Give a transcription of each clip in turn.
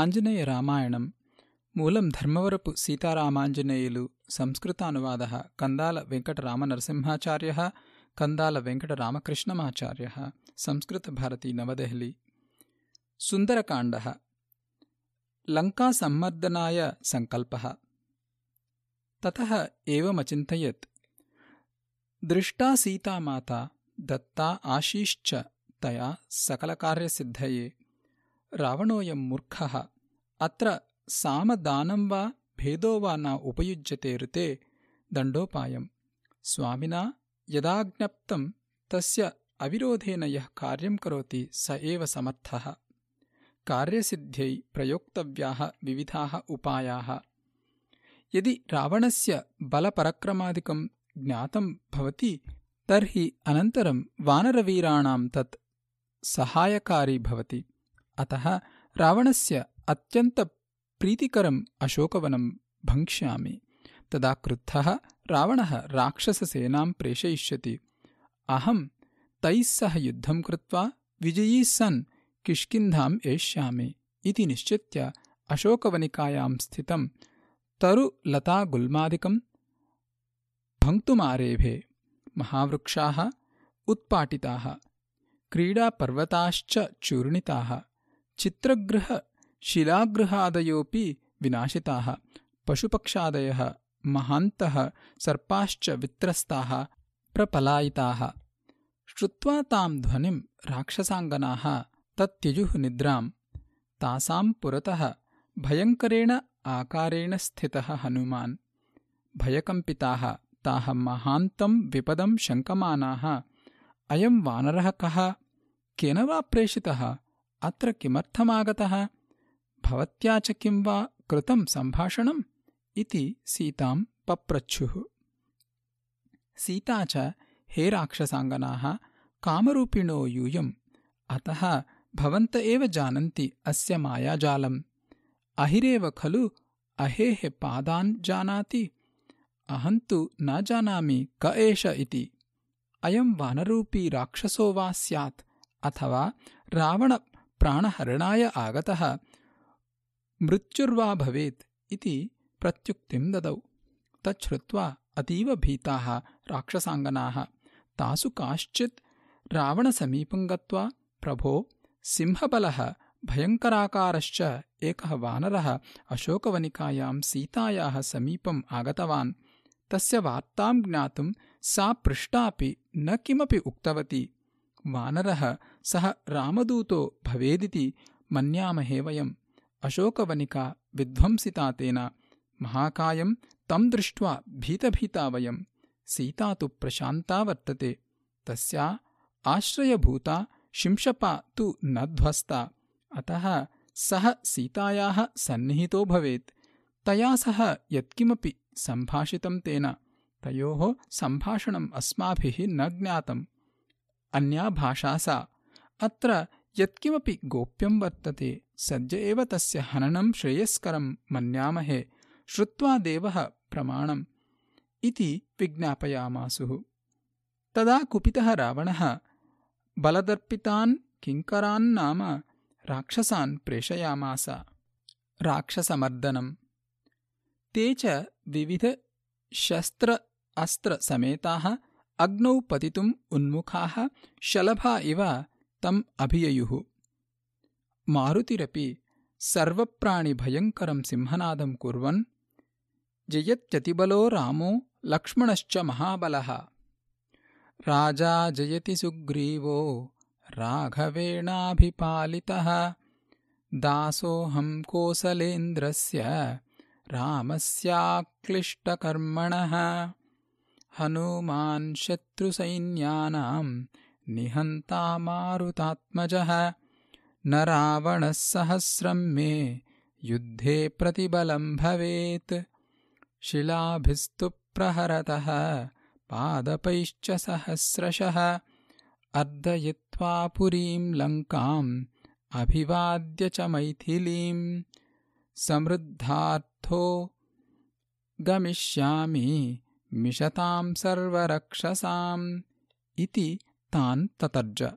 आञ्जनेयरामायणम् मूलं धर्मवरपु सीतारामाञ्जनेयुलु संस्कृतानुवादः कन्दालवेङ्कटरामनरसिंहाचार्यः कन्दालवेङ्कटरामकृष्णमाचार्यः संस्कृतभारती नवदेहली सुन्दरकाण्डः लङ्कासम्मर्दनाय सङ्कल्पः ततः एवमचिन्तयत् दृष्टा सीतामाता दत्ता आशीश्च तया सकलकार्यसिद्धये रावणोऽयं मूर्खः। अत्र सामदानं वा भेदो वा न उपयुज्यते ऋते दण्डोपायम् स्वामिना यदाज्ञप्तं तस्य अविरोधेन यः कार्यं करोति स एव समर्थः। कार्यसिद्ध्यै प्रयोक्तव्याः विविधाः उपायाः। यदि रावणस्य बलपरक्रमादिकं ज्ञातं भवति तर्हि अनन्तरं वानरवीराणां तत् सहायकारी भवति अतः रावणस्य अत्यन्तप्रीतिकरम् अशोकवनं भङ्क्ष्यामि। तदा क्रुद्धः रावणः राक्षससेनां प्रेषयिष्यति। अहं तैः सह युद्धं कृत्वा सन् किष्किन्धाम् एष्यामि इति निश्चित्य अशोकवनिकायां स्थितं तरुलतागुल्मादिकं भङ्क्तुमारेभे महावृक्षाः उत्पाटिताः क्रीडापर्वताश्च चूर्णिताः चित्रगृहशिलागृहादयोऽपि विनाशिताः पशुपक्षादयः महान्तः सर्पाश्च वित्रस्ताः प्रपलायिताः। श्रुत्वा तां ध्वनिं राक्षसाङ्गनाः तत्यजुः निद्राम् तासां पुरतः भयङ्करेण आकारेण स्थितः हनुमान्। भयकम्पिताः ताः महान्तं विपदं शङ्कमानाः। अयं वानरः कः? केन वा प्रेषितः अत्र किमर्थमागतः? भवत्या च किं वा कृतं सम्भाषणम्? इति सीतां पप्रच्छुः। सीता च हे राक्षसाङ्गनाः कामरूपिणो यूयम् अतः भवन्त एव जानन्ति अस्य मायाजालम्। अहिरेव खलु अहेः पादान् जानाति। अहं तु न जानामि क एष इति। अयं वानरूपी राक्षसो वा स्यात् अथवा रावणप्राणहरणाय आगतः। मृत्युर्वा भवेत् इति प्रत्युक्तिं ददौ। तच्छ्रुत्वा अतीव भीताः राक्षसाङ्गनाः। तासु काश्चित् रावणसमीपं गत्वा प्रभो सिंहबलः भयङ्कराकारश्च एकः वानरः अशोकवनिकायां सीतायाः समीपम् आगतवान्। तस्य वार्तां ज्ञातुं सा पृष्टापि न किमपि उक्तवती। वानरः सः रामदूतो भवेदिति मन्यामहे वयम्। अशोकवनिका विध्वंसिता तेन महाकायं तं दृष्ट्वा भीतभीता वयम्। सीता तु प्रशान्ता वर्तते। तस्या आश्रयभूता शिंशपा तु न ध्वस्ता। अतः सः सीतायाः सन्निहितो भवेत्। तया सह यत्किमपि सम्भाषितं तेन। तयोः सम्भाषणम् अस्माभिः न ज्ञातम्। अन्या भाषा सा अत्र यत्किमपि गोप्यं वर्तते सद्य एव तस्य हननं श्रेयस्करं मन्यामहे श्रुत्वा देवः प्रमाणम् इति विज्ञापयामासुः। तदा कुपितः रावणः बलदर्पितान् किङ्करान्नाम राक्षसान् प्रेषयामास। राक्षसमर्दनम्। ते च विविधशस्त्र अस्त्रसमेताः अग्नौ पतितुम् उन्मुखाः शलभा इव तम् अभिययुः। मारुतिरपि सर्वप्राणिभयङ्करं सिंहनादं कुर्वन् जयत्यतिबलो रामो लक्ष्मणश्च महाबलः। राजा जयति सुग्रीवो राघवेणाभिपालितः। दासोऽहं कोसलेन्द्रस्य रामस्याक्लिष्टकर्मणः। हनुमान् शत्रुसैन्यानां निहन्ता मारुतात्मजः न रावणः सहस्रं मे युद्धे प्रतिबलं भवेत्। शिलाभिस्तु प्रहरतः पादपैश्च सहस्रशः। अर्दयित्वा पुरीं लङ्काम् अभिवाद्य च मैथिलीं समृद्धार्थो गमिष्यामि मिषतां सर्वरक्षसाम् इति तान् ततर्ज।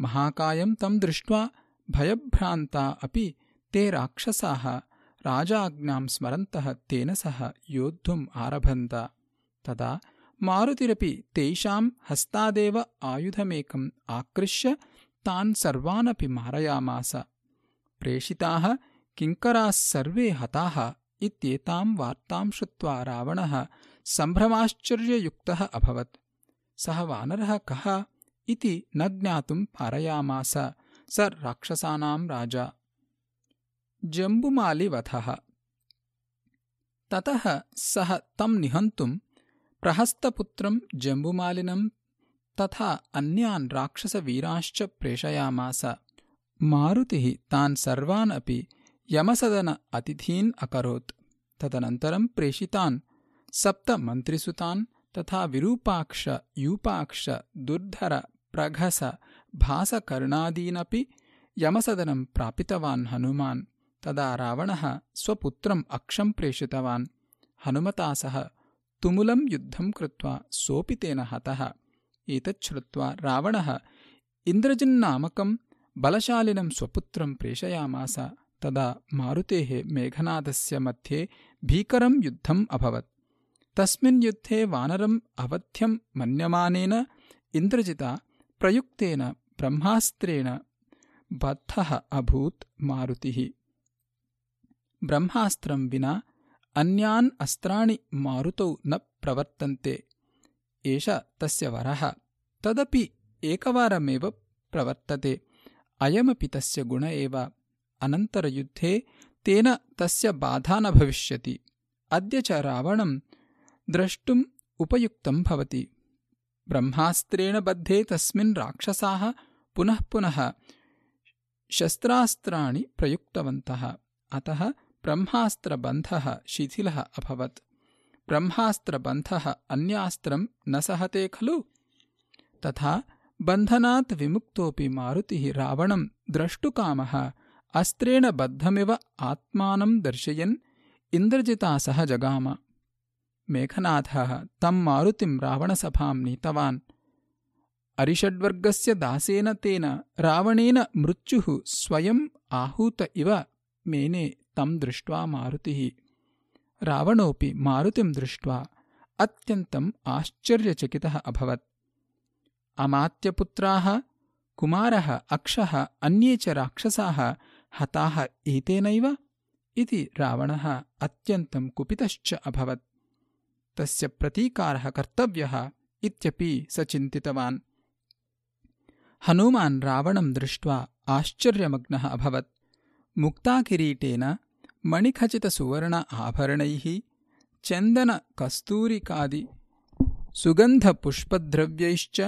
महाकायं तं दृष्ट्वा भयभ्रान्ता अपि ते राक्षसाः राजाज्ञां स्मरन्तः तेन सह योद्धुम् आरभन्त। तदा मारुतिरपि तेषां हस्तादेव आयुधमेकम् आकृष्य तान् सर्वानपि मारयामास। प्रेषिताः किङ्कराः सर्वे हताः इत्येतां वार्तां श्रुत्वा रावणः सम्भ्रमाश्चर्ययुक्तः अभवत् सः वानरः कः इति न ज्ञातुं पारयामास। स राक्षसानां राजा। जम्बुमालिवधः। ततः सः तं निहन्तुं प्रहस्तपुत्रं जम्बुमालिनं तथा अन्यान् राक्षसवीरांश्च प्रेषयामास। मारुतिः तान् सर्वान् अपि यमसदन अतिथीन् अकरोत्। तदनन्तरं प्रेषितान् सप्तमन्त्रिसुतान् तथा विरूपाक्ष यूपाक्ष दुर्धर प्रघस भासकर्णादीनपि यमसदनं प्रापितवान् हनुमान्। तदा रावणः स्वपुत्रम् अक्षं प्रेषितवान्। हनुमता सह तुमुलं युद्धं कृत्वा सोऽपि तेन हतः। एतच्छ्रुत्वा रावणः इन्द्रजिन्नामकं बलशालिनं स्वपुत्रं प्रेषयामास। तदा मारुतेः मेघनादस्य मध्ये भीकरं युद्धम् अभवत् तस्मिन् युद्धे वानरम् अवध्यं मन्यमानेन इन्द्रजिता प्रयुक्तेन ब्रह्मास्त्रेण बद्धः अभूत् मारुतिः। ब्रह्मास्त्रं विना अन्यान् अस्त्राणि मारुतौ न प्रवर्तन्ते। एष तस्य वरः तदपि एकवारमेव प्रवर्तते। अयमपि तस्य गुण एव। अनन्तरयुद्धे तेन तस्य बाधा न भविष्यति। अद्य च रावणं द्रष्टुम् उपयुक्तं भवति। ब्रह्मास्त्रेण बद्धे तस्मिन् राक्षसाः पुनः पुनः शस्त्रास्त्राणि प्रयुक्तवन्तः। अतः ब्रह्मास्त्रबन्धः शिथिलः अभवत्। ब्रह्मास्त्रबन्धः अन्यास्त्रं न सहते खलु? तथा बन्धनात् विमुक्तोऽपि मारुतिः रावणं द्रष्टुकामः। अस्त्रेण बद्धमिव आत्मानं दर्शयन् इन्द्रजिता सह जगाम मेघनाथः तं मारुतिं रावणसभां नीतवान्। अरिषड्वर्गस्य दासेन तेन रावणेन मृत्युः स्वयम् आहूत इव मेने तं दृष्ट्वा मारुतिः। रावणोऽपि मारुतिं दृष्ट्वा अत्यन्तम् आश्चर्यचकितः अभवत्। अमात्यपुत्राः कुमारः अक्षः अन्ये च राक्षसाः हताः एतेनैव इति रावणः अत्यन्तं कुपितश्च अभवत् तस्य प्रतीकारः कर्तव्यः इत्यपि स चिन्तितवान्। हनूमान् रावणं दृष्ट्वा आश्चर्यमग्नः अभवत्। मुक्ताकिरीटेन मणिखचितसुवर्ण आभरणैः चन्दनकस्तूरिकादि सुगन्धपुष्पद्रव्यैश्च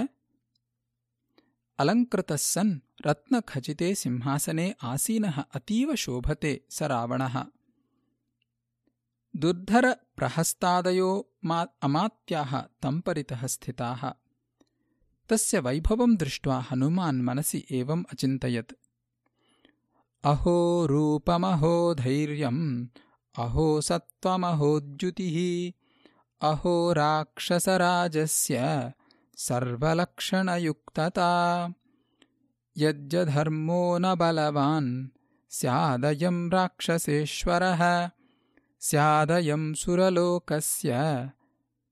अलङ्कृतः सन् रत्नखचिते सिंहासने आसीनः अतीव शोभते स रावणः दुर्धरप्रहस्तादयो मा अमात्याः तं परितः स्थिताः। तस्य वैभवं दृष्ट्वा हनुमान् मनसि एवम् अचिन्तयत्। अहो रूपमहो धैर्यम् अहो सत्त्वमहोद्युतिः अहो राक्षसराजस्य सर्वलक्षणयुक्तता। यज्जधर्मो न बलवान् स्यादयं राक्षसेश्वरः स्यादयं सुरलोकस्य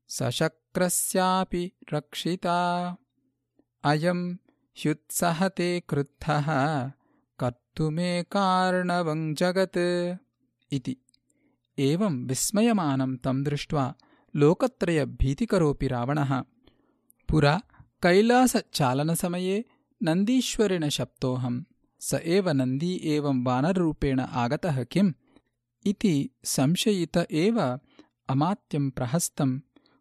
सशक्रस्यापि रक्षिता। अयं ह्युत्सहते क्रुद्धः कर्तुमे कार्णवं जगत् इति। एवं विस्मयमानं तं दृष्ट्वा लोकत्रयभीतिकरोऽपि रावणः। पुरा कैलासचालनसमये नन्दीश्वरेण शप्तोऽहं स एव नन्दी एवं वानररूपेण आगतः किम् इति संशयित एव अमात्यं प्रहस्तं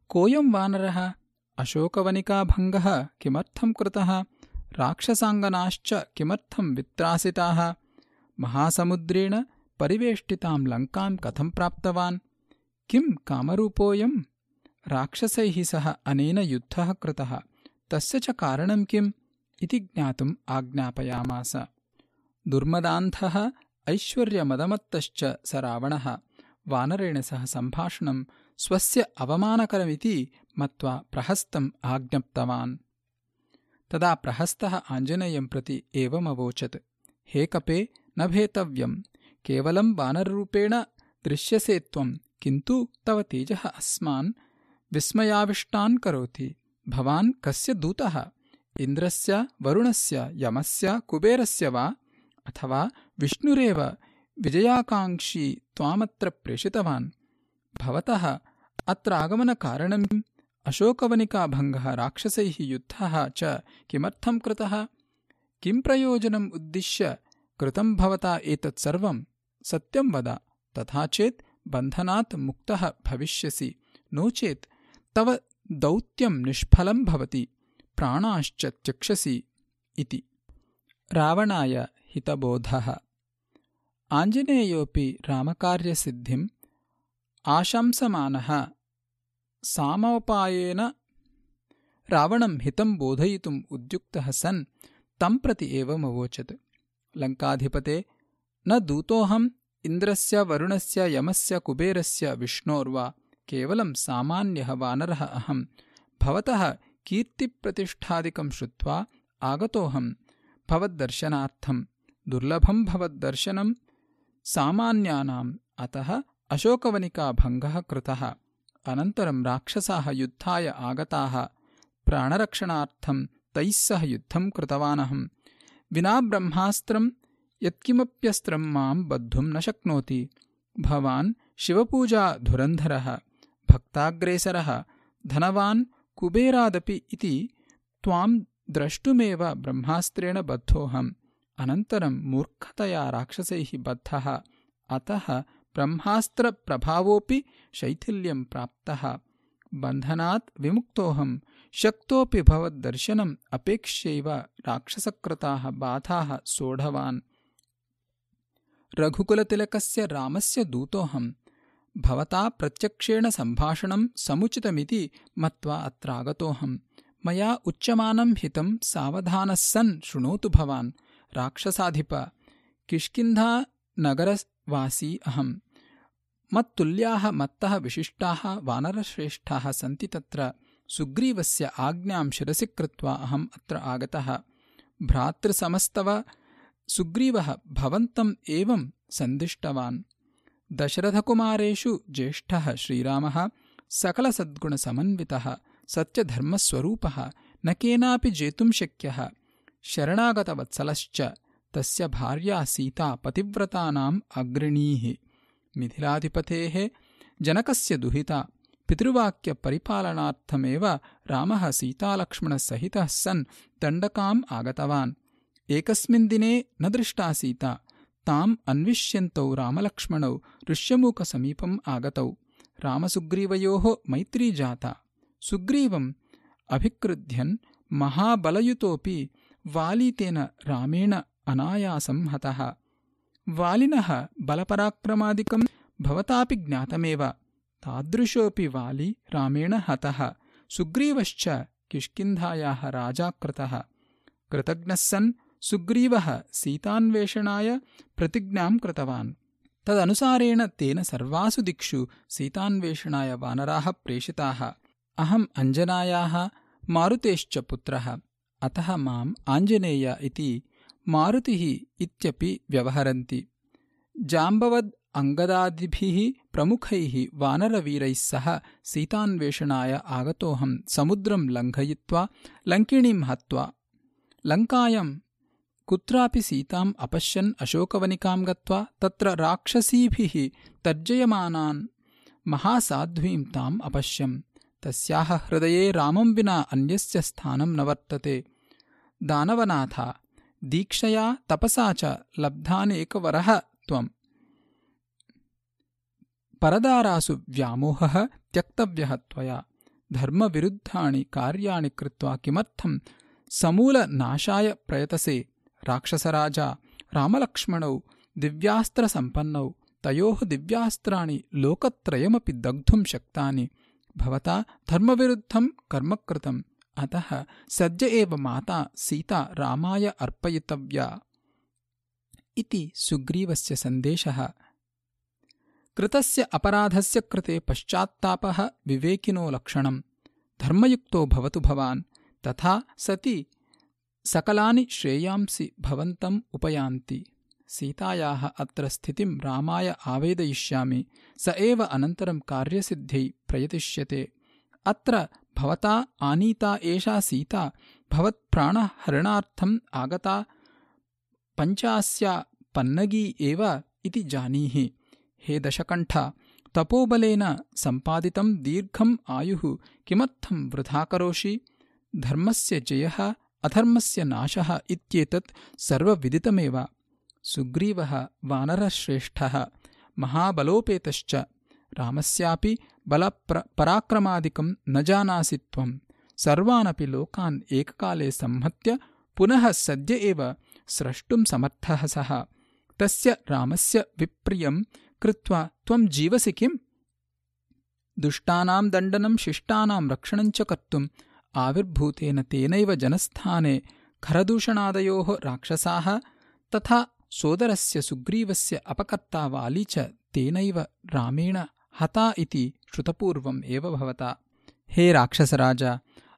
कोऽयं वानरः? अशोकवनिकाभङ्गः किमर्थं कृतः? राक्षसाङ्गनाश्च किमर्थं वित्रासिताः? महासमुद्रेण परिवेष्टितां लङ्कां कथं प्राप्तवान्? किं कामरूपोऽयं? राक्षसैः सह अनेन युद्धः कृतः। तस्य च कारणं किम्? इति ज्ञातुम् आज्ञापयामास। दुर्मदान्धः ऐश्वर्यमदमत्तश्च स रावणः। वानरेण सह सम्भाषणं स्वस्य अवमानकरमिति मत्वा प्रहस्तम् आज्ञप्तवान्। तदा प्रहस्तः आञ्जनेयं प्रति एवमवोचत्। हे कपे न भेतव्यम् केवलं वानररूपेण दृश्यसे त्वं किन्तु तव तेजः अस्मान् विस्मयाविष्टान् करोति। भवान् कस्य दूतः? इन्द्रस्य वरुणस्य यमस्य कुबेरस्य वा अथवा विष्णुरेव विजयाकाङ्क्षी त्वामत्र प्रेषितवान्। भवतः अत्र आगमनकारणम् अशोकवनिकाभङ्गः राक्षसैः युद्धः च किमर्थं कृतः? किं प्रयोजनम् उद्दिश्य कृतं भवता एतत् सर्वं? सत्यं वद। तथा चेत् बन्धनात् मुक्तः भविष्यसि। नो चेत् तव दौत्यं निष्फलं भवति। प्राणाश्च त्यक्षसि इति। रावणाय हितबोधः। आञ्जनेयोऽपि रामकार्यसिद्धिम् आशंसमानः। सामोपायेन रावणं हितं बोधयितुम् उद्युक्तः सन् तं प्रति एवमवोचत् लङ्काधिपते न दूतोऽहम् इन्द्रस्य वरुणस्य यमस्य कुबेरस्य विष्णोर्वा केवलं सामान्यः वानरः अहम् भवतः कीर्तिप्रतिष्ठादिकं श्रुत्वा आगतोऽहम् भवद्दर्शनार्थम् दुर्लभं भवद्दर्शनं सामान्यानाम् अतः अशोकवनिकाभङ्गः कृतः। अनन्तरं राक्षसाः युद्धाय आगताः। प्राणरक्षणार्थं तैः सह युद्धं कृतवानहम्। विना ब्रह्मास्त्रं यत्किमप्यस्त्रं मां बद्धुं न शक्नोति। भवान् शिवपूजाधुरन्धरः भक्ताग्रेसरः धनवान् कुबेरादपि इति त्वां द्रष्टुमेव ब्रह्मास्त्रेण बद्धोऽहम् अनन्तरं मूर्खतया राक्षसैः बद्धः। अतः ब्रह्मास्त्रप्रभावोऽपि शैथिल्यं प्राप्तः। बन्धनात् विमुक्तोऽहम् शक्तोऽपि भवद्दर्शनम् अपेक्ष्यैव राक्षसकृताः बाधाः सोढवान्। रघुकुलतिलकस्य रामस्य दूतोऽहम् भवता प्रत्यक्षेण सम्भाषणं समुचितमिति मत्वा अत्रागतोऽहम् मया उच्यमानं हितं सावधानः सन् शृणोतु भवान् राक्षसाधिप। किष्किन्धानगरवासी अहम्। मत्तुल्याः मत्तः विशिष्टाः वानरश्रेष्ठाः सन्ति तत्र। सुग्रीवस्य आज्ञां शिरसि कृत्वा अहम् अत्र आगतः। भ्रातृसमस्तव सुग्रीवः भवन्तम् एवं सन्दिष्टवान्। दशरथकुमारेषु ज्येष्ठः श्रीरामः सकलसद्गुणसमन्वितः सत्यधर्मस्वरूपः न केनापि जेतुं शक्यः शरणागतवत्सलश्च तस्य भार्या सीता पतिव्रतानाम् अग्रणीः। मिथिलाधिपतेः जनकस्य दुहिता पितृवाक्यपरिपालनार्थमेव रामः सीतालक्ष्मणसहितः सन् दण्डकाम् आगतवान्। एकस्मिन् दिने न दृष्टा सीता, ताम् अन्विष्यन्तौ रामलक्ष्मणौ ऋष्यमूकसमीपम् आगतौ। रामसुग्रीवयोः मैत्री जाता। सुग्रीवम् अभिक्रुध्यन् महाबलयुतोऽपि वाली तेन रामेण अनायासं हतः। वालिनः बलपराक्रमादिकं भवतापि ज्ञातमेव। तादृशोऽपि वाली रामेण हतः। सुग्रीवश्च किष्किन्धायाः राजा कृतः। कृतज्ञः सन् सुग्रीवः सीतान्वेषणाय प्रतिज्ञां कृतवान्। तदनुसारेण तेन सर्वासु दिक्षु सीतान्वेषणाय वानराः प्रेषिताः। अहम् अञ्जनायाः मारुतेश्च पुत्रः अतः माम् आञ्जनेय इति मारुतिः इत्यपि व्यवहरन्ति। जाम्बवद् अङ्गदादिभिः प्रमुखैः वानरवीरैः सह सीतान्वेषणाय आगतोऽहं समुद्रं लङ्घयित्वा लङ्किणीं हत्वा। लङ्कायां कुत्रापि सीताम् अपश्यन् अशोकवनिकां गत्वा तत्र राक्षसीभिः तर्जयमानान् महासाध्वीं ताम् अपश्यम् तस्याः हृदये रामं विना अन्यस्य स्थानं न वर्तते दानवनाथा। दीक्षया तपसा च लब्धानेकवरः त्वम्। परदारासु व्यामोहः त्यक्तव्यः त्वया। धर्मविरुद्धाणि कार्याणि कृत्वा किमर्थं समूलनाशाय प्रयतसे। राक्षसराजा रामलक्ष्मणौ दिव्यास्त्रसम्पन्नौ तयोः दिव्यास्त्राणि लोकत्रयमपि दग्धुं शक्तानि। भवता धर्मविरुद्धं कर्म कृतम् अतः सद्य एव माता सीता रामाय अर्पयितव्या। इति सुग्रीवस्य सन्देशः। कृतस्य अपराधस्य कृते पश्चात्तापः विवेकिनो लक्षणम्। धर्मयुक्तो भवतु भवान्। तथा सति सकलानि श्रेयांसि भवन्तम् उपयान्ति। सीतायाः अत्र स्थितिं रामाय आवेदयिष्यामि। स एव अनन्तरं कार्यसिद्ध्यै प्रयतिष्यते। अत्र भवता आनीता एषा सीता भवत्प्राणहरणार्थम् आगता पञ्चास्या पन्नगी एव इति जानीहि। हे दशकण्ठ तपोबलेन सम्पादितं दीर्घम् आयुः किमर्थं वृथा करोषि? धर्मस्य जयः अधर्मस्य नाशः इत्येतत् सर्वविदितमेव। सुग्रीवः वानरश्रेष्ठः महाबलोपेतश्च। रामस्यापि बलप्र पराक्रमादिकं न जानासि त्वं। सर्वानपि लोकान् एककाले संहत्य पुनः सद्य एव स्रष्टुं समर्थः सः। तस्य रामस्य विप्रियं कृत्वा त्वं जीवसि किम्? दुष्टानां दण्डनं शिष्टानां रक्षणञ्च कर्तुम् आविर्भूतेन तेनैव जनस्थाने खरदूषणादयोः राक्षसाः तथा सोदरस्य सुग्रीवस्य अपकर्ता वाली च तेनैव रामेण हता इति श्रुतपूर्वम् एव भवता। हे राक्षसराज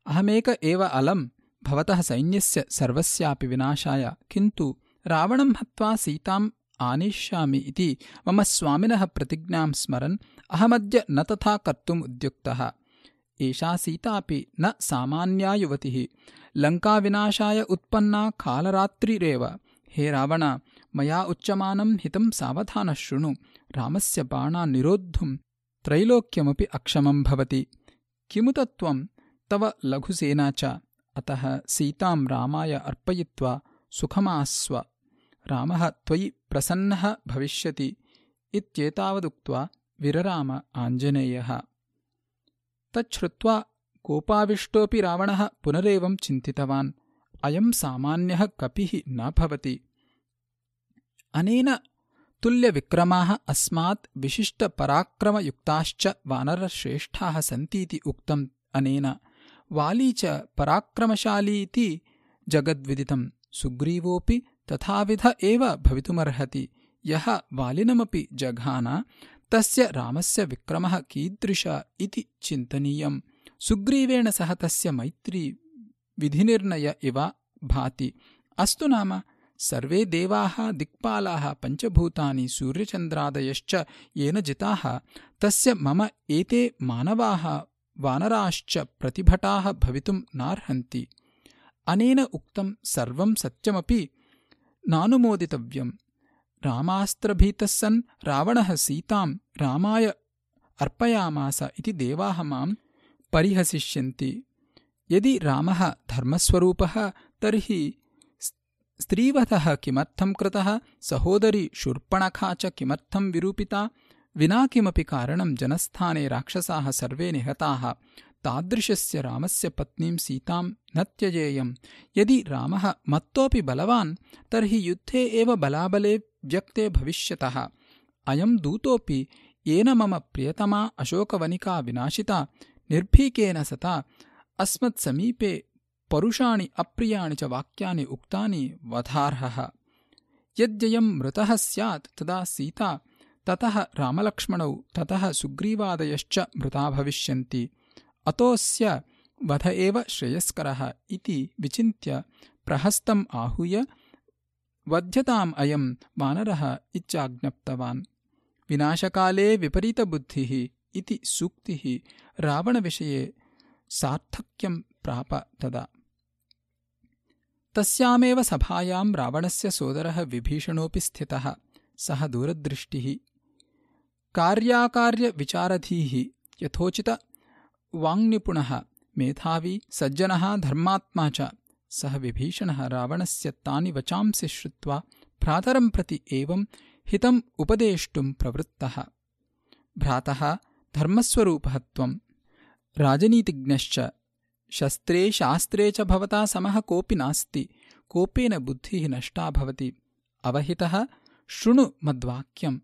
अहमेक एव अलम् भवतः सैन्यस्य सर्वस्यापि विनाशाय किन्तु रावणं हत्वा सीताम् आनेष्यामि इति मम स्वामिनः प्रतिज्ञां स्मरन् अहमद्य न तथा कर्तुम् उद्युक्तः। एषा सीतापि न सामान्या युवतिः लङ्काविनाशाय उत्पन्ना कालरात्रिरेव। हे रावण मया उच्यमानं हितं सावधानः शृणु। रामस्य बाणान् निरोद्धुं त्रैलोक्यमपि अक्षमं भवति। किमुत त्वं तव लघुसेना च। अतः सीतां रामाय अर्पयित्वा सुखमास्व। रामः त्वयि प्रसन्नः भविष्यति। इत्येतावदुक्त्वा विरराम आञ्जनेयः। तच्छ्रुत्वा कोपाविष्टोऽपि रावणः पुनरेवं चिन्तितवान्। अयं सामान्यः कपिः न भवति। अनेन तुल्यविक्रमाः अस्मात् विशिष्टपराक्रमयुक्ताश्च वानरश्रेष्ठाः सन्तीति उक्तम् अनेन। वाली च पराक्रमशालीति जगद्विदितम्। सुग्रीवोऽपि तथाविध एव भवितुमर्हति। यः वालिनमपि जघान तस्य रामस्य विक्रमः कीदृश इति चिन्तनीयम्। सुग्रीवेण सह तस्य मैत्री विधिनिर्णय इव भाति। अस्तु नाम सर्वे देवाः दिक्पालाः पञ्चभूतानि सूर्यचन्द्रादयश्च येन जिताः तस्य मम एते मानवाः वानराश्च प्रतिभटाः भवितुम् नार्हन्ति। अनेन उक्तं सर्वं सत्यमपि नानुमोदितव्यम्। रामास्त्रभीतः सन् रावणः सीतां रामाय अर्पयामास इति देवाः मां परिहसिष्यन्ति। यदि रामः धर्मस्वरूपः तर्हि स्त्रीवधः किमर्थं कृतः? सहोदरी शूर्पणखा च किमर्थं विरूपिता? विना किमपि कारणं जनस्थाने राक्षसाः सर्वे निहताः। तादृशस्य रामस्य पत्नीं सीतां न त्यजेयम्। यदि रामः मत्तोऽपि बलवान् तर्हि युद्धे एव बलाबले व्यक्ते भविष्यतः। अयं दूतोऽपि येन मम प्रियतमा अशोकवनिका विनाशिता निर्भीकेन सता अस्मत्समीपे परुषाणि अप्रियाणि च वाक्यानि उक्तानि वधार्हः। यद्ययं मृतः स्यात् तदा सीता ततः रामलक्ष्मणौ ततः सुग्रीवादयश्च मृता भविष्यन्ति। अतोऽस्य वध एव श्रेयस्करः इति विचिन्त्य प्रहस्तम् आहूय वध्यताम् अयम् वानरः इत्याज्ञप्तवान् विनाशकाले विपरीतबुद्धिः इति सूक्तिः रावणविषये सार्थक्यं प्राप तदा तस्यामेव सभायां रावणस्य सोदरः विभीषणोऽपि स्थितः। सः दूरदृष्टिः। कार्याकार्यविचारधीः। यथोचित वाङ्निपुणः। मेधावी। सज्जनः। धर्मात्मा च। सः विभीषणः रावणस्य तानि वचांसि श्रुत्वा भ्रातरं प्रति एवं हितम् उपदेष्टुं प्रवृत्तः। भ्रातः। धर्मस्वरूपः त्वं। राजनीतिज्ञश्च शस्त्रे शास्त्रे च भवता समः कोऽपि नास्ति। कोपेन बुद्धिः नष्टा भवति। अवहितः शृणु मद्वाक्यम्।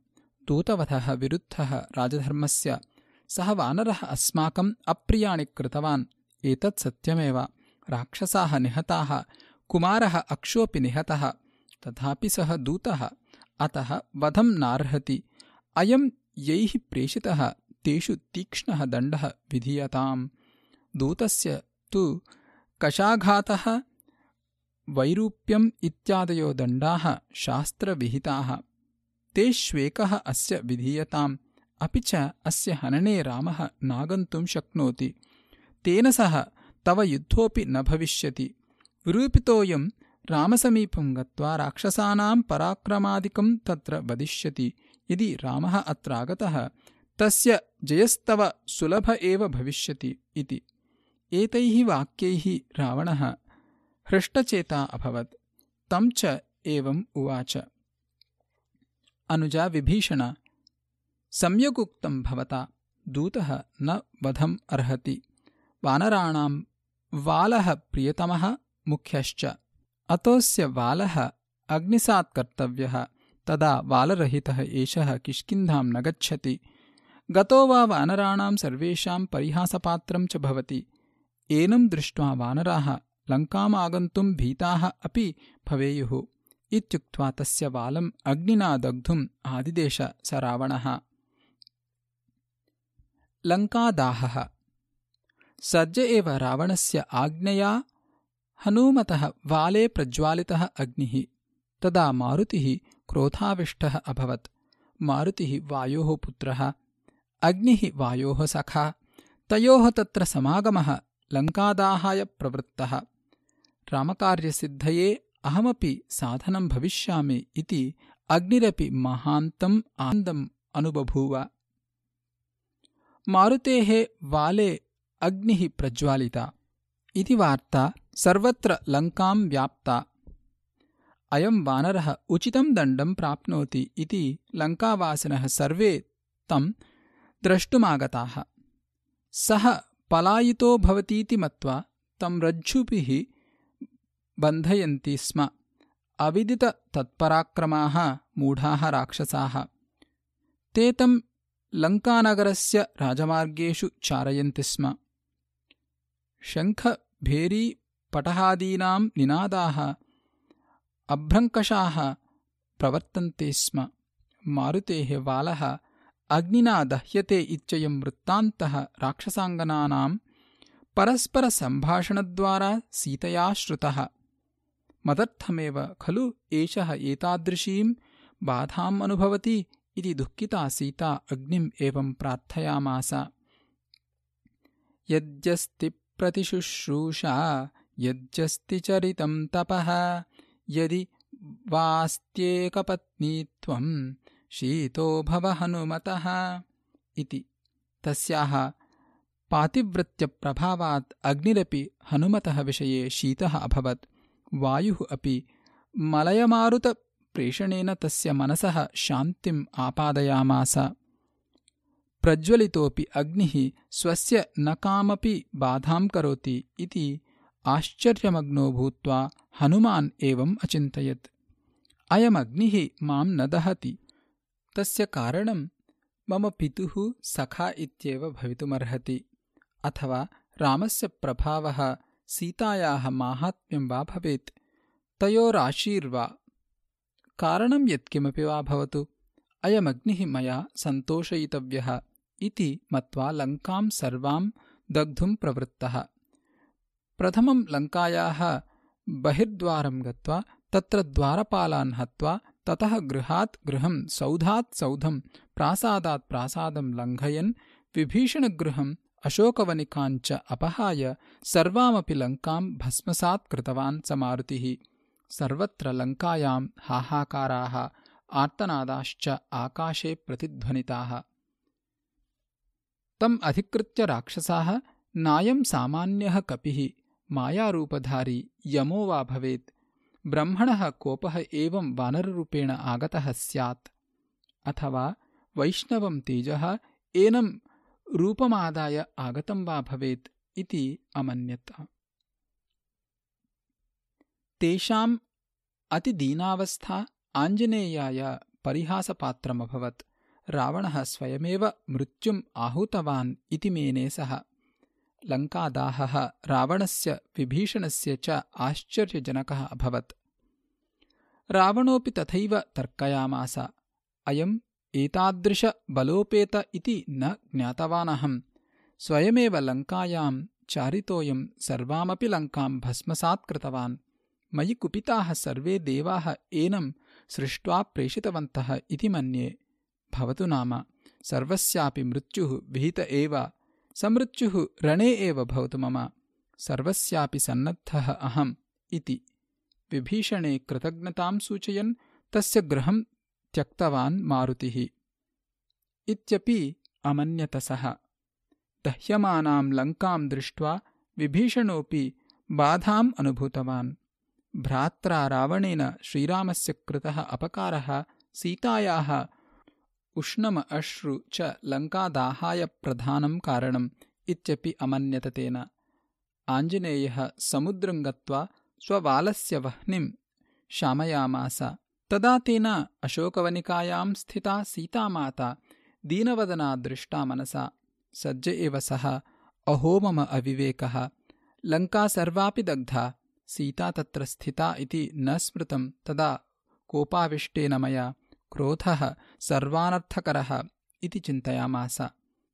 दूतवधः विरुद्धः राजधर्मस्य। सः वानरः अस्माकम् अप्रियाणि कृतवान्। एतत् सत्यमेव। राक्षसाः निहताः। कुमारः अक्षोऽपि निहतः। तथापि सः दूतः। अतः वधं नार्हति। अयं यैः प्रेषितः। तेषु तीक्ष्णः दण्डः विधीयताम्। दूतस्य तु कषाघातः वैरूप्यम् इत्यादयो दण्डाः शास्त्रविहिताः। तेष्वेकः अस्य विधीयताम् अपि च अस्य हनने रामः नागन्तुं शक्नोति। तेन सह तव युद्धोऽपि न भविष्यति। विरूपितोऽयं रामसमीपं गत्वा राक्षसानां पराक्रमादिकं तत्र वदिष्यति। यदि रामः अत्रागतः तस्य जयस्तव सुलभ एव भविष्यति इति एतैः वाक्यैः रावणः हृष्टचेता अभवत्। तं च एवम् उवाच। अनुजा विभीषण सम्यगुक्तं भवता दूतः न वधम् अर्हति। वानराणां वालः प्रियतमः मुख्यश्च। अतोऽस्य वालः अग्निसात्कर्तव्यः तदा वालरहितः एषः किष्किन्धां न गच्छति। गतो वा वानराणां सर्वेषां परिहासपात्रं च भवति एनं दृष्ट्वा वानराः लङ्कामागन्तुं भीताः अपि भवेयुः। इत्युक्त्वा तस्य वालम् अग्निना दग्धुम् आदिदेश स रावणः लङ्कादाहः। सज्ज एव रावणस्य आज्ञया हनूमतः वाले प्रज्वालितः अग्निः। तदा मारुतिः क्रोधाविष्टः अभवत्। मारुतिः वायोः पुत्रः। अग्निः वायोः सखा। तयोः तत्र समागमः लङ्कादाहाय प्रवृत्तः। रामकार्यसिद्धये अहमपि साधनं भविष्यामि इति अग्निरपि महान्तम् आनन्दम् अनुबभूव मारुतेः वाले अग्निः प्रज्वालिता। इति वार्ता सर्वत्र लङ्कां व्याप्ता। अयं वानरः उचितं दण्डं प्राप्नोति इति लङ्कावासिनः सर्वे तं द्रष्टुमागताः। सः पलायितो भवतीति मत्वा तं रज्जुभिः बन्धयन्ति स्म। अविदिततत्पराक्रमाः मूढाः राक्षसाः। ते तं लङ्कानगरस्य राजमार्गेषु चारयन्ति स्म। शङ्खभेरीपटहादीनां निनादाः अभ्रङ्कषाः प्रवर्तन्ते स्म। मारुतेः वालः अग्निना दह्यते इत्ययं वृत्तान्तः राक्षसाङ्गनानां परस्परसम्भाषणद्वारा सीतया श्रुतः। मदर्थमेव खलु एषः एतादृशीं बाधाम् अनुभवति इति दुःखिता सीता अग्निम् एवं प्रार्थयामास। यद्यस्ति प्रतिशुश्रूषा यद्यस्ति चरितं तपः यदि वास्त्येकपत्नीत्वं शीतो भव हनुमतः इति। तस्याः पातिव्रत्यप्रभावात् अग्निरपि हनुमतः विषये शीतः अभवत्। वायुः अपि मलयमारुतप्रेषणेन तस्य मनसः शान्तिम् आपादयामास। प्रज्वलितोऽपि अग्निः स्वस्य न कामपि बाधां करोति इति आश्चर्यमग्नो भूत्वा हनुमान् एवम् अचिन्तयत्। अयमग्निः मां न दहति तस्य कारणं मम पितुः सखा इत्येव भवितुमर्हति। अथवा रामस्य प्रभावः सीतायाः माहात्म्यं वा भवेत्। तयोराशीर्वा कारणं यत्किमपि वा भवतु। अयमग्निः मया सन्तोषयितव्यः इति मत्वा लङ्कां सर्वां दग्धुं प्रवृत्तः। प्रथमं लङ्कायाः बहिर्द्वारं गत्वा तत्र द्वारपालान् हत्वा ततः गृहात् गृहं सौधात् सौधं प्रासादात् प्रासादं लङ्घयन् विभीषणगृहम् अशोकवनिकाञ्च अपहाय सर्वामपि लङ्कां भस्मसात् कृतवान् स मारुतिः सर्वत्र लङ्कायां हाहाकाराः आर्तनादाश्च आकाशे प्रतिध्वनिताः। तम् अधिकृत्य राक्षसाः नायं सामान्यः कपिः मायारूपधारी यमो वा भवेत् ब्रह्मणः कोपः एवं वानररूपेण आगतः स्यात्। अथवा वैष्णवं तेजः एनं रूपमादाय आगतं वा भवेत् इति अमन्यत। तेषाम् अतिदीनावस्था आञ्जनेयाय परिहासपात्रमभवत्। रावणः स्वयमेव मृत्युम् आहूतवान् इति मेने सः लङ्कादाहः रावणस्य विभीषणस्य च आश्चर्यजनकः अभवत्। रावणोऽपि तथैव तर्कयामास। अयम् एतादृशबलोपेत इति न ज्ञातवानहम्। स्वयमेव लङ्कायां चारितोऽयं सर्वामपि लङ्कां भस्मसात् कृतवान्। मयि कुपिताः सर्वे देवाः एनं सृष्ट्वा प्रेषितवन्तः इति मन्ये। भवतु नाम। सर्वस्यापि मृत्युः विहित एव समृत्युः रणे एव भवतु मम। सर्वस्यापि सन्नद्धः अहम् इति। विभीषणे कृतज्ञतां सूचयन् तस्य गृहं त्यक्तवान् मारुतिः। इत्यपि अमन्यत सः दह्यमानां लङ्कां दृष्ट्वा विभीषणोऽपि बाधाम् अनुभूतवान्। भ्रात्रा रावणेन श्रीरामस्य कृतः अपकारः सीतायाः उष्णम अश्रु च लङ्कादाहाय प्रधानं कारणम् इत्यपि अमन्यत तेन। आञ्जनेयः समुद्रं गत्वा स्वबालस्य वह्निं शामयामास। तदा तेन अशोकवनिकायां स्थिता सीतामाता दीनवदना दृष्टा मनसा। सज्ज एव सः अहो मम अविवेकः। लङ्का सर्वापि दग्धा सीता तत्र स्थिता इति न स्मृतं तदा कोपाविष्टेन मया क्रोधः सर्वानर्थकरः इति चिन्तयामास।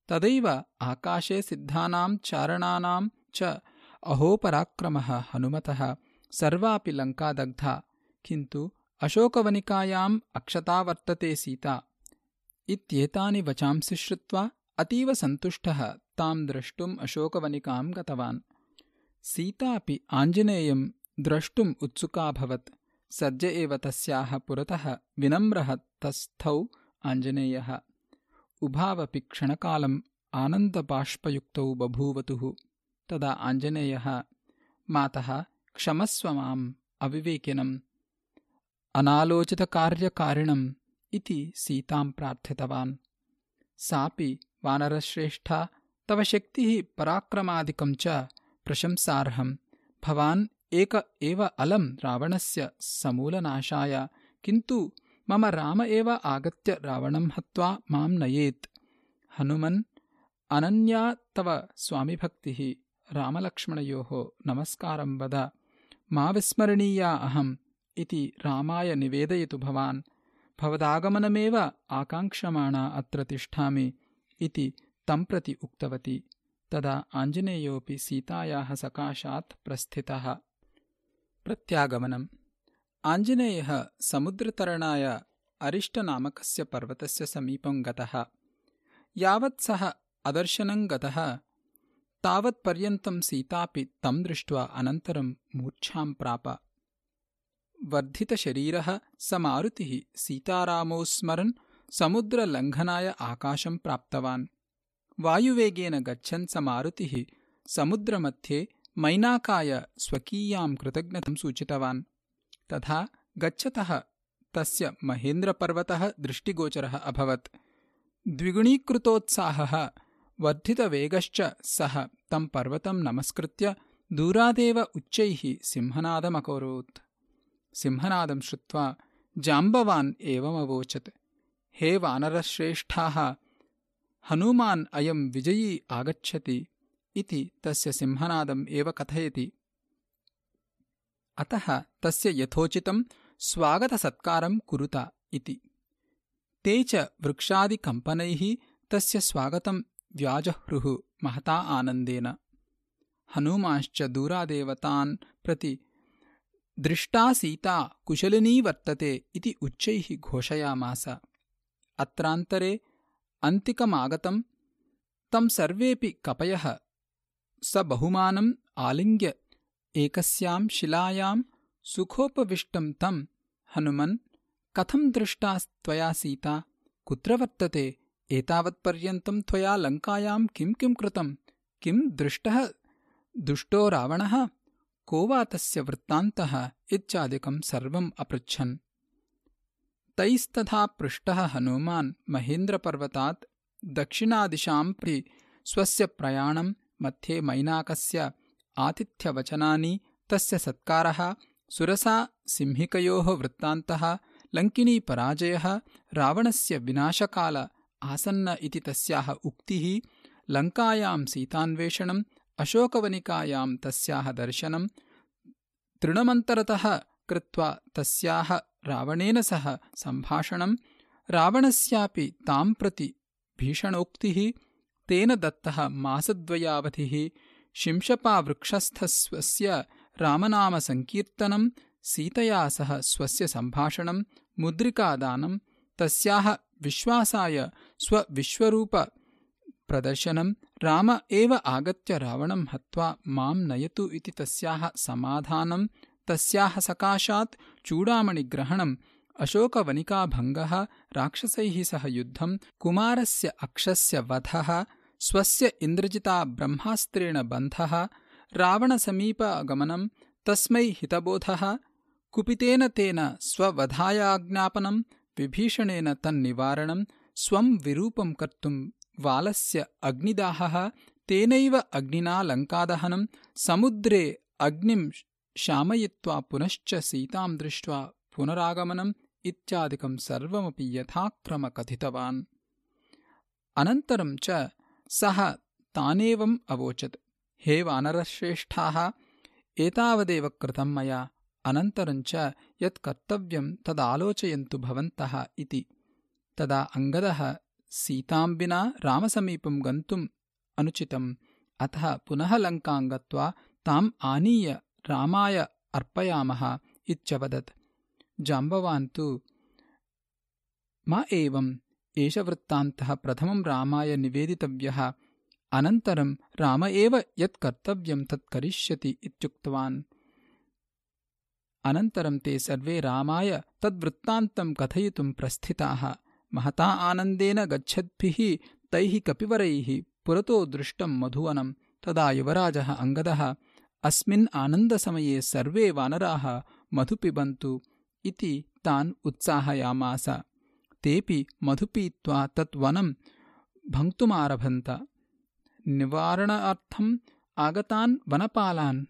तदैव आकाशे सिद्धानां चारणानां च अहोपराक्रमः हनुमतः सर्वापि लङ्का दग्धा किन्तु अशोकवनिकायाम् अक्षता वर्तते सीता। इत्येतानि वचांसि श्रुत्वा अतीव सन्तुष्टः तां द्रष्टुम् अशोकवनिकां गतवान्। सीता अपि आञ्जनेयं द्रष्टुम् उत्सुकाभवत् सज्ज एव तस्याः पुरतः विनम्रः तस्थौ आञ्जनेयः। उभावपि क्षणकालम् आनन्दबाष्पयुक्तौ बभूवतुः। तदा आञ्जनेयः मातः क्षमस्व माम् अविवेकिनम्। अनालोचितकार्यकारिणम् इति सीतां प्रार्थितवान्। सापि वानरश्रेष्ठा तव शक्तिः पराक्रमादिकं च प्रशंसार्हम्। भवान् एक एव अलम् रावणस्य समूलनाशाय किन्तु मम राम एव आगत्य रावणं हत्वा माम् नयेत्। हनुमन् अनन्या तव स्वामिभक्तिः। रामलक्ष्मणयोः नमस्कारं वद। मा विस्मरणीया अहम् इति रामाय निवेदयतु भवान्। भवदागमनमेव आकाङ्क्षमाणा अत्र तिष्ठामि इति तं प्रति उक्तवती। तदा आञ्जनेयोऽपि सीतायाः सकाशात् प्रस्थितः प्रत्यागमनम्। आञ्जनेयः समुद्रतरणाय अरिष्टनामकस्य पर्वतस्य समीपं गतः। यावत् सः अदर्शनं गतः। तावत्पर्यन्तं सीतापि तं दृष्ट्वा अनन्तरं मूर्च्छां प्राप। वर्धितशरीरः स मारुतिः सीतारामौ स्मरन् समुद्रलङ्घनाय आकाशं प्राप्तवान्। वायुवेगेन गच्छन् स मारुतिः समुद्रमध्ये मैनाकाय स्वकीयां कृतज्ञतां सूचितवान्। तथा गच्छतः तस्य महेन्द्रपर्वतः दृष्टिगोचरः अभवत्। द्विगुणीकृतोत्साहः वर्धितवेगश्च सः तं पर्वतं नमस्कृत्य दूरादेव उच्चैः सिंहनादमकरोत्। सिंहनादं श्रुत्वा जाम्बवान् एवमवोचत्। हे वानरश्रेष्ठाः हनूमान् अयं विजयी आगच्छति इति तस्य सिंहनादम् एव कथयति। अतः तस्य यथोचितं स्वागतसत्कारं कुरुत इति। ते च वृक्षादिकम्पनैः तस्य स्वागतं व्याजह्रुः महता आनन्देन। हनूमाश्च दूरादेव तान् प्रति दृष्टा सीता कुशलिनी वर्तते इति उच्चैः घोषयामास। अत्रान्तरे अन्तिकमागतं तं सर्वेऽपि कपयः स बहुमानम् आलिङ्ग्य एकस्यां शिलायां सुखोपविष्टं तं हनुमन् कथं दृष्टा त्वया सीता? कुत्र वर्तते? एतावत्पर्यन्तं त्वया लङ्कायां किं किं कृतं? किं दृष्टः? दुष्टो रावणः? को वा तस्य वृत्तान्तः? इत्यादिकं सर्वम् अपृच्छन्। तैस्तथा पृष्टः हनूमान् महेन्द्रपर्वतात् दक्षिणादिशां प्रति स्वस्य प्रयाणं मध्ये मैनाकस्य आतिथ्यवचनानि तस्य सत्कारः सुरसा सिंहिकयोः वृत्तान्तः लङ्किनीपराजयः रावणस्य विनाशकाल आसन्न इति तस्याः उक्तिः लङ्कायां सीतान्वेषणम् अशोकवनिकायां तस्याः दर्शनं तृणमन्तरतः कृत्वा तस्याः रावणेन सह सम्भाषणं रावणस्यापि तां प्रति भीषणोक्तिः तेन दत्तः मासद्वयावधिः शिंशपावृक्षस्थस्वस्य रामनामसङ्कीर्तनं सीतया सह स्वस्य सम्भाषणं मुद्रिकादानं तस्याः विश्वासाय स्वविश्वरूपप्रदर्शनं राम एव आगत्य रावणं हत्वा मां नयतु इति तस्याः समाधानं तस्याः सकाशात् चूडामणिग्रहणम् अशोकवनिकाभङ्गः राक्षसैः सह युद्धं कुमारस्य अक्षस्य वधः स्वस्य इन्द्रजिता ब्रह्मास्त्रेण बन्धः रावणसमीपगमनं तस्मै हितबोधः कुपितेन तेन स्ववधायाज्ञापनं विभीषणेन तन्निवारणं स्वं विरूपं कर्तुं वालस्य अग्निदाहः तेनैव अग्निना लङ्कादहनं समुद्रे अग्निं शामयित्वा पुनश्च सीतां दृष्ट्वा पुनरागमनम् इत्यादिकं सर्वमपि यथाक्रमकथितवान्। अनन्तरं च सः तानेवम् अवोचत्। हे वानरश्रेष्ठाः एतावदेव कृतं मया अनन्तरञ्च यत् कर्तव्यं तदालोचयन्तु भवन्तः इति। तदा अङ्गदः सीतां विना रामसमीपं गन्तुम् अनुचितम्। अतः पुनः लङ्कां गत्वा ताम् आनीय रामाय अर्पयामः इत्यवदत् जाम्बवान् तु मा एवम् एष वृत्तान्तः प्रथमं रामाय निवेदितव्यः अनन्तरं राम एव यत् कर्तव्यं तत् करिष्यति इत्युक्तवान्। अनन्तरं ते सर्वे रामाय तद्वृत्तान्तं कथयितुं प्रस्थिताः। महता आनन्देन गच्छद्भिः तैः कपिवरैः पुरतो दृष्टं मधुवनं। तदा युवराजः अङ्गदः अस्मिन् आनन्दसमये सर्वे वानराः मधु पिबन्तु इति तान् उत्साहयामास तेऽपि मधुपीत्वा तत् वनं भङ्क्तुमारभन्त। निवारणार्थम् आगतान् वनपालान्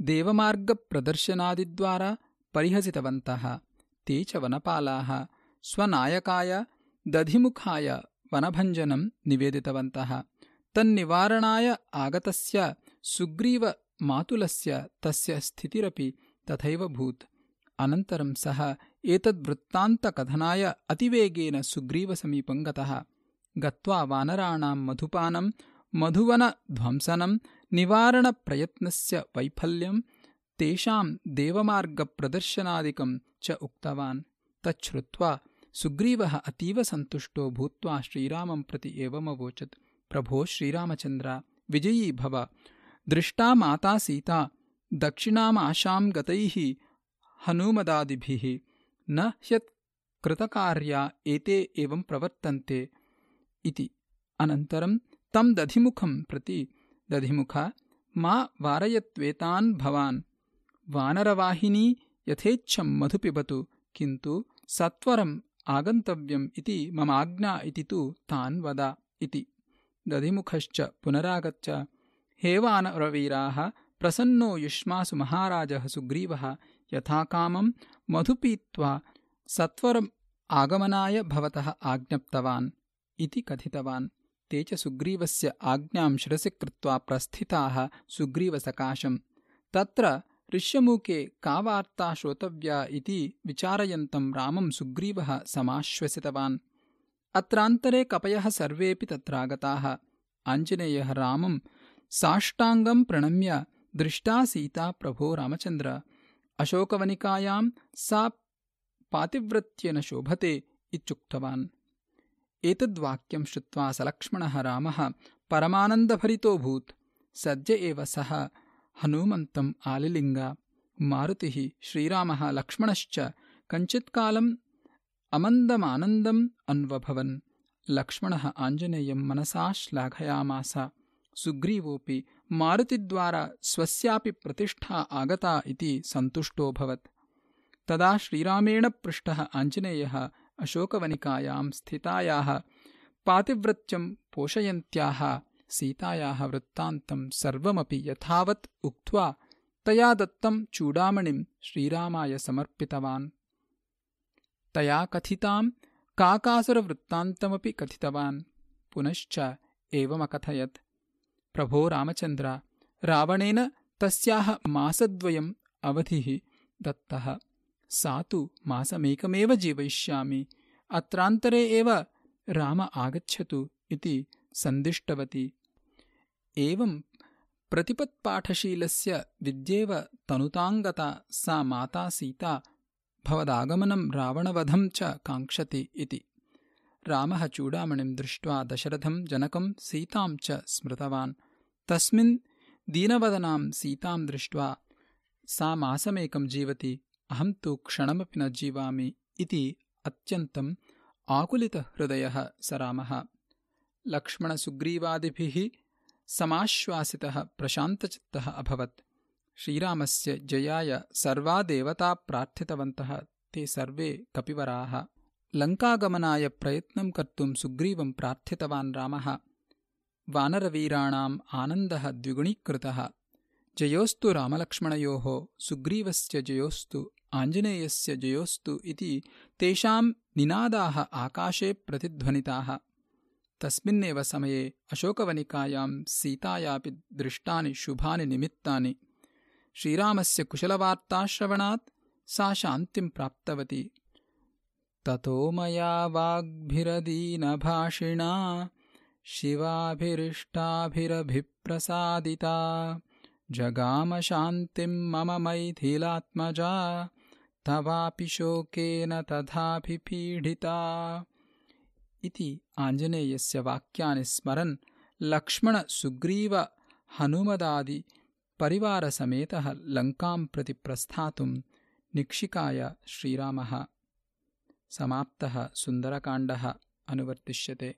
देवमार्गप्रदर्शनादिद्वारा परिहसितवन्तः। ते च वनपालाः स्वनायकाय दधिमुखाय वनभञ्जनं निवेदितवन्तः। तन्निवारणाय आगतस्य सुग्रीवमातुलस्य तस्य स्थितिरपि तथैवभूत् अनन्तरं सः एतद्वृत्तान्तकथनाय अतिवेगेन सुग्रीवसमीपं गतः। गत्वा वानराणां मधुपानं मधुवनध्वंसनं निवारणप्रयत्नस्य वैफल्यं तेषां देवमार्गप्रदर्शनादिकं च उक्तवान्। तच्छ्रुत्वा सुग्रीवः अतीव सन्तुष्टो भूत्वा श्रीरामं प्रति एवमवोचत् प्रभो श्रीरामचन्द्र विजयी भव। दृष्टा माता सीता दक्षिणामाशां गतैः हनूमदादिभिः न ह्यत् कृतकार्या एते एवं प्रवर्तन्ते इति। अनन्तरं तं दधिमुखं प्रति दधिमुख मा वारयत्वेतान् भवान्। वानरवाहिनी यथेच्छं मधु पिबतु किन्तु सत्वरम् आगन्तव्यम् इति ममाज्ञा इति तु तान् वद इति। दधिमुखश्च पुनरागत्य हे वानरवीराः प्रसन्नो युष्मासु महाराजः सुग्रीवः यथाकामं मधुपीत्वा सत्वरम् आगमनाय भवतः आज्ञप्तवान् इति कथितवान्। ते च सुग्रीवस्य आज्ञां शिरसि कृत्वा प्रस्थिताः सुग्रीवसकाशम्। तत्र ऋष्यमूके का वार्ता श्रोतव्या इति विचारयन्तं रामं सुग्रीवः समाश्वसितवान्। अत्रान्तरे कपयः सर्वेऽपि तत्रागताः। आञ्जनेयः रामं साष्टाङ्गं प्रणम्य दृष्टा सीता प्रभो रामचन्द्र अशोकवनिकायां सा पातिव्रत्येन शोभते इत्युक्तवान्। एतद्वाक्यं श्रुत्वा सलक्ष्मणः रामः परमानन्दभरितोऽभूत्। सद्य एव सः हनूमन्तम् आलिलिङ्ग। मारुतिः श्रीरामः लक्ष्मणश्च कञ्चित्कालम् अमन्दमानन्दम् अन्वभवन्। लक्ष्मणः आञ्जनेयं मनसा श्लाघयामास। सुग्रीवोऽपि मारुतिद्वारा स्वस्यापि प्रतिष्ठा आगता इति सन्तुष्टोऽभवत् तदा श्रीरामेण पृष्टः आञ्जनेयः अशोकवनिकायां स्थितायाः पातिव्रत्यं पोषयन्त्याः सीतायाः वृत्तान्तं सर्वमपि यथावत् उक्त्वा तया दत्तं चूडामणिं श्रीरामाय समर्पितवान्। तया कथितां काकासुरवृत्तान्तमपि कथितवान्। पुनश्च एवमकथयत् प्रभो रामचन्द्र रावणेन तस्याः मासद्वयम् अवधिः दत्तः। सा तु मासमेकमेव जीवयिष्यामि अत्रान्तरे एव राम आगच्छतु इति सन्दिष्टवती। एवं प्रतिपत्पाठशीलस्य विद्येव तनुताङ्गता सा माता सीता भवदागमनं रावणवधं च काङ्क्षति इति रामः चूडामणिं दृष्ट्वा दशरथं जनकं सीतां च स्मृतवान्। तस्मिन् दीनवदनां सीतां दृष्ट्वा सा मासमेकं जीवति अहं तु क्षणमपि न जीवामि इति अत्यन्तम् आकुलितहृदयः स रामः। लक्ष्मणसुग्रीवादिभिः समाश्वासितः प्रशान्तचित्तः अभवत्। श्रीरामस्य जयाय सर्वा देवता प्रार्थितवन्तः ते सर्वे कपिवराः लङ्कागमनाय प्रयत्नं कर्तुं सुग्रीवं प्रार्थितवान् रामः। वानरवीराणाम् आनन्दः द्विगुणीकृतः। जयोस्तु रामलक्ष्मणयोः सुग्रीवस्य जयोस्तु आञ्जनेयस्य जयोस्तु इति तेषां निनादाः आकाशे प्रतिध्वनिताः। तस्मिन्नेव समये अशोकवनिकायां सीतायापि दृष्टानि शुभानि निमित्तानि। श्रीरामस्य कुशलवार्ताश्रवणात् सा शान्तिं प्राप्तवती ततो मया वाग्भिरदीनभाषिणा शिवाभिरिष्टाभिरभिप्रसादिता। जगामशान्तिं मम मैथिलात्मजा तवापि शोकेन तथाभिपीडिता। इति आञ्जनेयस्य वाक्यानि स्मरन् लक्ष्मणसुग्रीवहनुमदादिपरिवारसमेतः लङ्कां प्रति प्रस्थातुं निक्षिकाय श्रीरामः समाप्तः सुन्दरकाण्डः अनुवर्तिष्यते